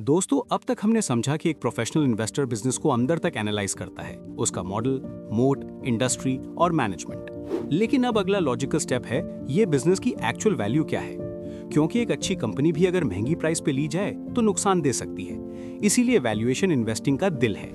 दोस्तों, अब तक हमने समझा कि एक प्रोफेशनल इन्वेस्टर बिज़नेस को अंदर तक एनालाइज करता है। उसका मॉडल मोट इंडस्ट्री और मैनेजमेंट लेकिन अब अगला लॉजिकल स्टेप है, ये बिज़नेस की एक्चुअल वैल्यू क्या है? क्योंकि एक अच्छी कंपनी भी अगर महँगी प्राइस पे ली जाए तो नुकसान दे सकती है। इसीलिए वैल्यूएशन इन्वेस्टिंग का दिल है।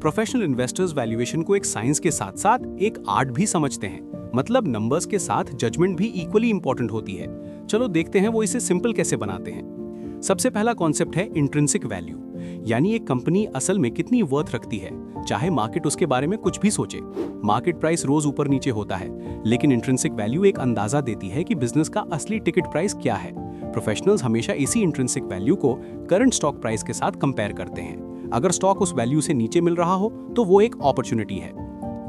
प्रोफेशनल इन्वेस्टर्स वैल्यूएशन को एक साइंस के साथ साथ एक आर्ट भी समझते हैं। मतलब नंबर्स के साथ जजमेंट भी इक्वली इंपॉर्टेंट होती है। चलो देखते हैं वो इसे सिंपल कैसे बनाते हैं। सबसे पहला कॉन्सेप्ट है इंट्रेंसिक वैल्यू यानी एक कंपनी असल में कितनी वर्थ रखती है, चाहे मार्केट उसके बारे में कुछ भी सोचे। मार्केट प्राइस रोज ऊपर नीचे होता है, लेकिन इंट्रेंसिक वैल्यू एक अंदाज़ा देती है कि बिज़नेस का असली टिकट प्राइस क्या है। प्रोफेशनल्स हमेशा इसी इंट्रेंसिक वैल्यू को करंट स्टॉक प्राइस के साथ कंपेयर करते हैं। अगर स्टॉक उस वैल्यू से नीचे मिल रहा हो तो वो एक अपॉर्चुनिटी है।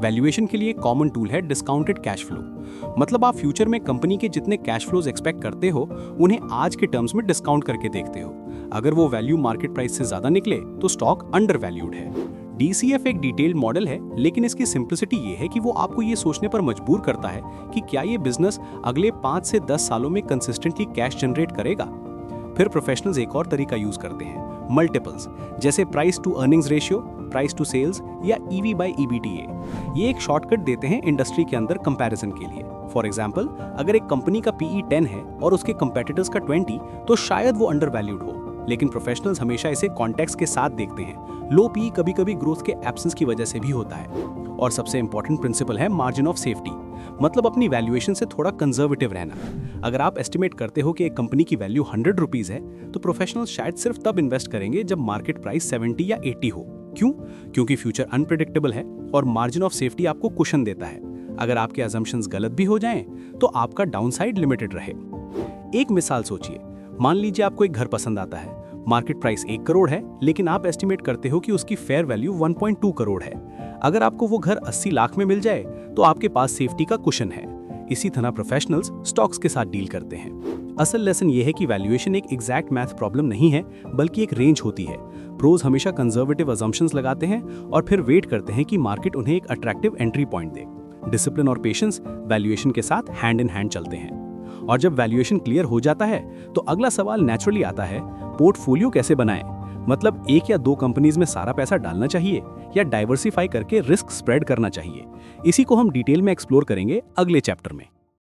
वैल्यूएशन के लिए कॉमन टूल है डिस्काउंटेड कैश फ्लो मतलब आप फ्यूचर में कंपनी के जितने कैश फ्लोज एक्सपेक्ट करते हो, उन्हें आज के टर्म्स में डिस्काउंट करके देखते हो। अगर वो वैल्यू मार्केट प्राइस से ज़्यादा निकले तो स्टॉक अंडर वैल्यूड है डीसीएफ एक डिटेल्ड मॉडल है, लेकिन इसकी सिंप्लिसिटी ये है कि वो आपको ये सोचने पर मजबूर करता है कि क्या ये बिज़नेस अगले पाँच से दस सालों में कंसिस्टेंटली कैश जनरेट करेगा। फिर प्रोफेशनल्स एक और तरीका यूज़ करते हैं मल्टीपल्स जैसे price to earnings ratio price to sales या ईवी बाई ईबीटीए ये एक शॉर्टकट देते हैं इंडस्ट्री के अंदर कंपैरिजन के लिए। फॉर एग्ज़ाम्पल अगर एक कंपनी का पीई टेन है और उसके कंपेटिटर्स का 20 तो शायद वो अंडर वैल्यूड हो। लेकिन प्रोफेशनल्स हमेशा इसे कॉन्टेक्स के साथ देखते हैं। लो पी कभी कभी ग्रोथ के एब्सेंस की वजह से भी होता है। और सबसे इंपॉर्टेंट प्रिंसिपल है मार्जिन ऑफ़ सेफ्टी मतलब अपनी वैल्यूएशन से थोड़ा कंजर्वेटिव रहना। अगर आप एस्टिमेट करते हो कि एक कंपनी की वैल्यू हंड्रेड रुपीज़ है तो प्रोफेशनल शायद सिर्फ़ तब इन्वेस्ट करेंगे जब मार्केट प्राइस सेवेंटी या एट्टी हो। क्यों? क्योंकि फ्यूचर अनप्रिडिक्टेबल है और मार्जिन ऑफ़ सेफ्टी आपको कुशन देता है। अगर आपके अजम्पशंस गलत भी हो जाएँ तो आपका डाउनसाइड लिमिटेड रहे। एक मिसाल सोचिए। मान लीजिए आपको एक घर पसंद आता है। मार्केट प्राइस एक करोड़ है, लेकिन आप एस्टिमेट करते हो कि उसकी फेयर वैल्यू 1.2 करोड़ है। अगर आपको वो घर 80 लाख में मिल जाए तो आपके पास सेफ्टी का कुशन है। इसी तरह प्रोफेशनल्स स्टॉक्स के साथ डील करते हैं। असल लेसन ये है कि वैल्यूएशन एक एग्जैक्ट मैथ प्रॉब्लम नहीं है, बल्कि एक रेंज होती है। प्रोज हमेशा कंजर्वेटिव अजम्पशंस लगाते हैं और फिर वेट करते हैं कि मार्केट उन्हें एक अट्रैक्टिव एंट्री पॉइंट दे। डिसिप्लिन और पेशेंस वैल्यूएशन के साथ हैंड इन हैंड चलते हैं। और जब वैल्यूएशन क्लियर हो जाता है तो अगला सवाल नेचुरली आता है पोर्टफोलियो कैसे बनाए? मतलब एक या दो कंपनीज़ में सारा पैसा डालना चाहिए या डाइवर्सिफाई करके रिस्क स्प्रेड करना चाहिए? इसी को हम डिटेल में एक्सप्लोर करेंगे अगले चैप्टर में।